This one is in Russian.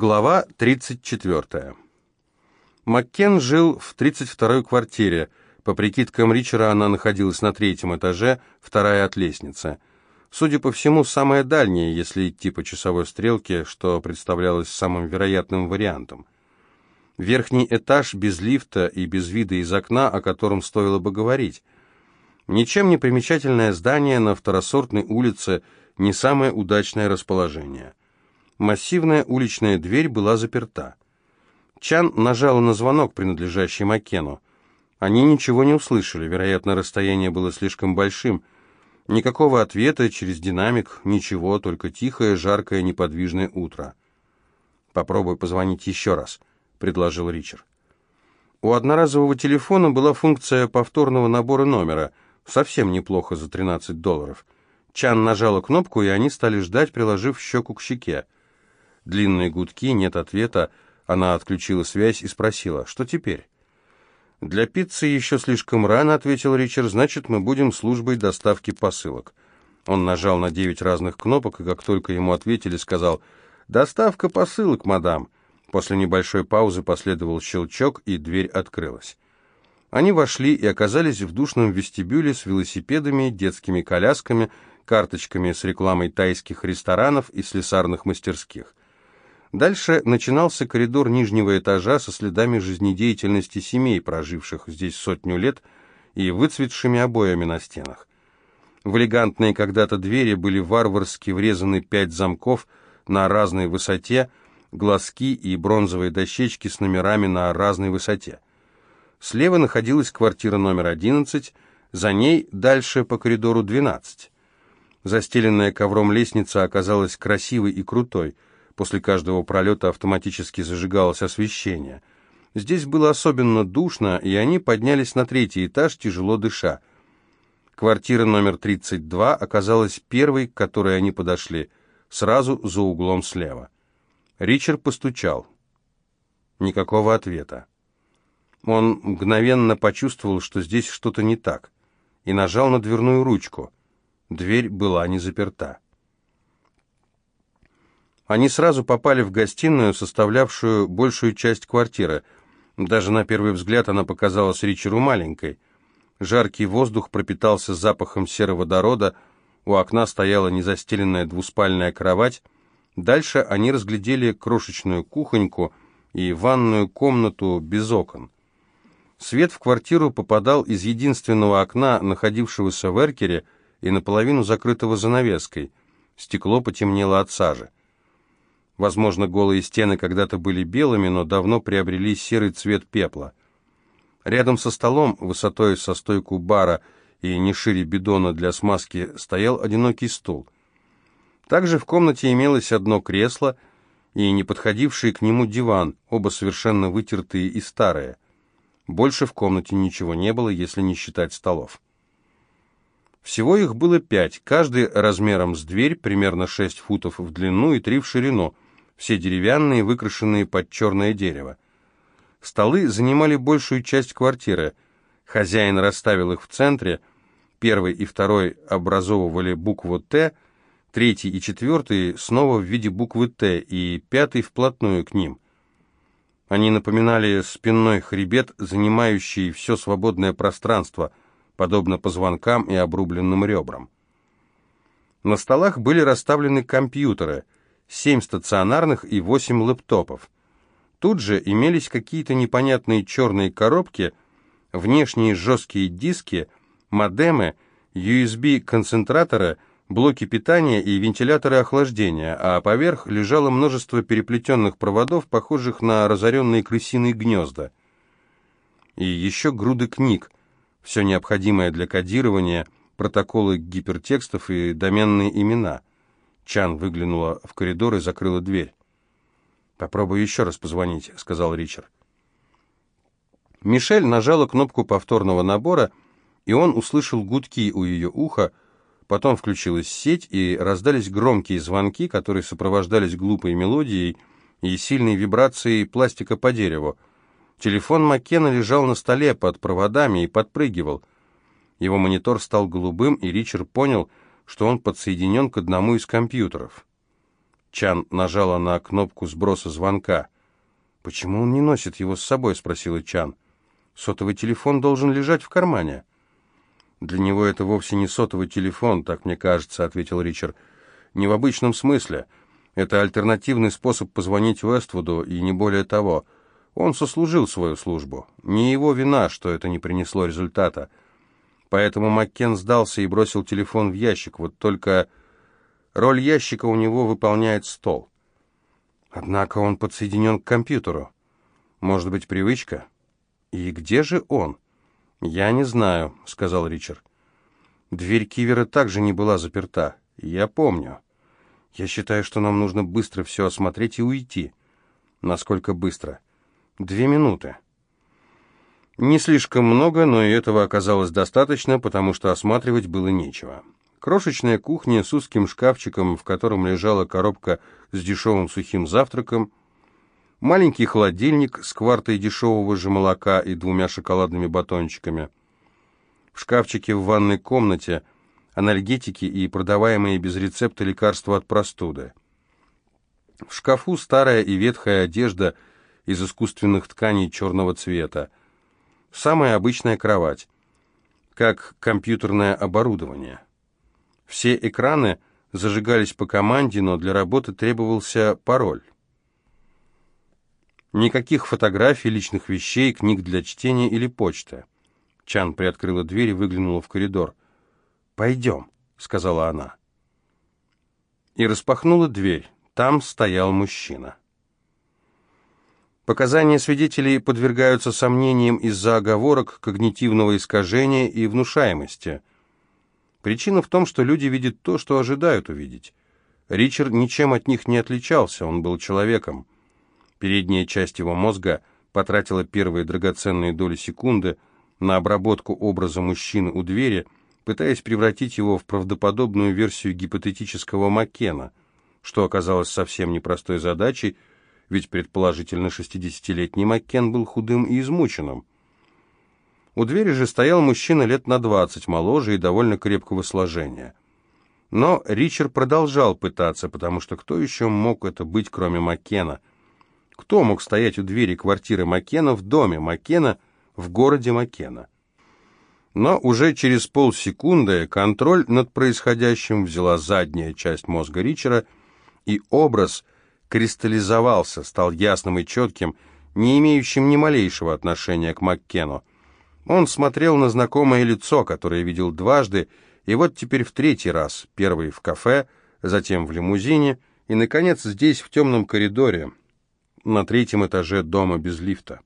Глава 34. Маккен жил в 32-й квартире. По прикидкам Ричера, она находилась на третьем этаже, вторая от лестницы. Судя по всему, самая дальняя, если идти по часовой стрелке, что представлялось самым вероятным вариантом. Верхний этаж без лифта и без вида из окна, о котором стоило бы говорить. Ничем не примечательное здание на второсортной улице, не самое удачное расположение. Массивная уличная дверь была заперта. Чан нажала на звонок, принадлежащий Маккену. Они ничего не услышали, вероятно, расстояние было слишком большим. Никакого ответа через динамик, ничего, только тихое, жаркое, неподвижное утро. «Попробуй позвонить еще раз», — предложил Ричард. У одноразового телефона была функция повторного набора номера, совсем неплохо за 13 долларов. Чан нажала кнопку, и они стали ждать, приложив щеку к щеке. Длинные гудки, нет ответа. Она отключила связь и спросила, что теперь? «Для пиццы еще слишком рано», — ответил Ричард, «значит, мы будем службой доставки посылок». Он нажал на девять разных кнопок, и как только ему ответили, сказал «Доставка посылок, мадам». После небольшой паузы последовал щелчок, и дверь открылась. Они вошли и оказались в душном вестибюле с велосипедами, детскими колясками, карточками с рекламой тайских ресторанов и слесарных мастерских. Дальше начинался коридор нижнего этажа со следами жизнедеятельности семей, проживших здесь сотню лет, и выцветшими обоями на стенах. В элегантные когда-то двери были варварски врезаны пять замков на разной высоте, глазки и бронзовые дощечки с номерами на разной высоте. Слева находилась квартира номер 11, за ней дальше по коридору 12. Застеленная ковром лестница оказалась красивой и крутой – После каждого пролета автоматически зажигалось освещение. Здесь было особенно душно, и они поднялись на третий этаж, тяжело дыша. Квартира номер 32 оказалась первой, к которой они подошли, сразу за углом слева. Ричард постучал. Никакого ответа. Он мгновенно почувствовал, что здесь что-то не так, и нажал на дверную ручку. Дверь была не заперта. Они сразу попали в гостиную, составлявшую большую часть квартиры. Даже на первый взгляд она показалась Ричеру маленькой. Жаркий воздух пропитался запахом сероводорода, у окна стояла незастеленная двуспальная кровать. Дальше они разглядели крошечную кухоньку и ванную комнату без окон. Свет в квартиру попадал из единственного окна, находившегося в эркере, и наполовину закрытого занавеской. Стекло потемнело от сажи. Возможно, голые стены когда-то были белыми, но давно приобрели серый цвет пепла. Рядом со столом, высотой со стойку бара и не шире бидона для смазки, стоял одинокий стул. Также в комнате имелось одно кресло и не подходивший к нему диван, оба совершенно вытертые и старые. Больше в комнате ничего не было, если не считать столов. Всего их было пять, каждый размером с дверь, примерно шесть футов в длину и три в ширину – все деревянные, выкрашенные под черное дерево. Столы занимали большую часть квартиры. Хозяин расставил их в центре. Первый и второй образовывали букву «Т», третий и четвертый снова в виде буквы «Т», и пятый вплотную к ним. Они напоминали спинной хребет, занимающий все свободное пространство, подобно позвонкам и обрубленным ребрам. На столах были расставлены компьютеры — семь стационарных и восемь лэптопов. Тут же имелись какие-то непонятные черные коробки, внешние жесткие диски, модемы, USB-концентраторы, блоки питания и вентиляторы охлаждения, а поверх лежало множество переплетенных проводов, похожих на разоренные крысиные гнезда. И еще груды книг, все необходимое для кодирования, протоколы гипертекстов и доменные имена – Чан выглянула в коридор и закрыла дверь. «Попробую еще раз позвонить», — сказал Ричард. Мишель нажала кнопку повторного набора, и он услышал гудки у ее уха, потом включилась сеть, и раздались громкие звонки, которые сопровождались глупой мелодией и сильной вибрацией пластика по дереву. Телефон Маккена лежал на столе под проводами и подпрыгивал. Его монитор стал голубым, и Ричард понял, что он подсоединен к одному из компьютеров. Чан нажала на кнопку сброса звонка. «Почему он не носит его с собой?» — спросила Чан. «Сотовый телефон должен лежать в кармане». «Для него это вовсе не сотовый телефон, так мне кажется», — ответил Ричард. «Не в обычном смысле. Это альтернативный способ позвонить Уэствуду, и не более того. Он сослужил свою службу. Не его вина, что это не принесло результата. Поэтому Маккен сдался и бросил телефон в ящик. Вот только роль ящика у него выполняет стол. Однако он подсоединен к компьютеру. Может быть, привычка? И где же он?» «Я не знаю», — сказал Ричард. «Дверь Кивера также не была заперта. Я помню. Я считаю, что нам нужно быстро все осмотреть и уйти». «Насколько быстро?» «Две минуты». Не слишком много, но и этого оказалось достаточно, потому что осматривать было нечего. Крошечная кухня с узким шкафчиком, в котором лежала коробка с дешевым сухим завтраком, маленький холодильник с квартой дешевого же молока и двумя шоколадными батончиками. В шкафчике в ванной комнате анальгетики и продаваемые без рецепта лекарства от простуды. В шкафу старая и ветхая одежда из искусственных тканей черного цвета. Самая обычная кровать, как компьютерное оборудование. Все экраны зажигались по команде, но для работы требовался пароль. Никаких фотографий, личных вещей, книг для чтения или почты. Чан приоткрыла дверь и выглянула в коридор. «Пойдем», — сказала она. И распахнула дверь. Там стоял мужчина. Показания свидетелей подвергаются сомнениям из-за оговорок, когнитивного искажения и внушаемости. Причина в том, что люди видят то, что ожидают увидеть. Ричард ничем от них не отличался, он был человеком. Передняя часть его мозга потратила первые драгоценные доли секунды на обработку образа мужчины у двери, пытаясь превратить его в правдоподобную версию гипотетического Маккена, что оказалось совсем непростой задачей, ведь предположительно 60-летний Маккен был худым и измученным. У двери же стоял мужчина лет на 20, моложе и довольно крепкого сложения. Но Ричард продолжал пытаться, потому что кто еще мог это быть, кроме Маккена – кто мог стоять у двери квартиры Маккена в доме Маккена в городе Маккена? Но уже через полсекунды контроль над происходящим взяла задняя часть мозга Ричера, и образ кристаллизовался, стал ясным и четким, не имеющим ни малейшего отношения к Маккену. Он смотрел на знакомое лицо, которое видел дважды, и вот теперь в третий раз, первый в кафе, затем в лимузине, и, наконец, здесь, в темном коридоре, на третьем этаже дома без лифта.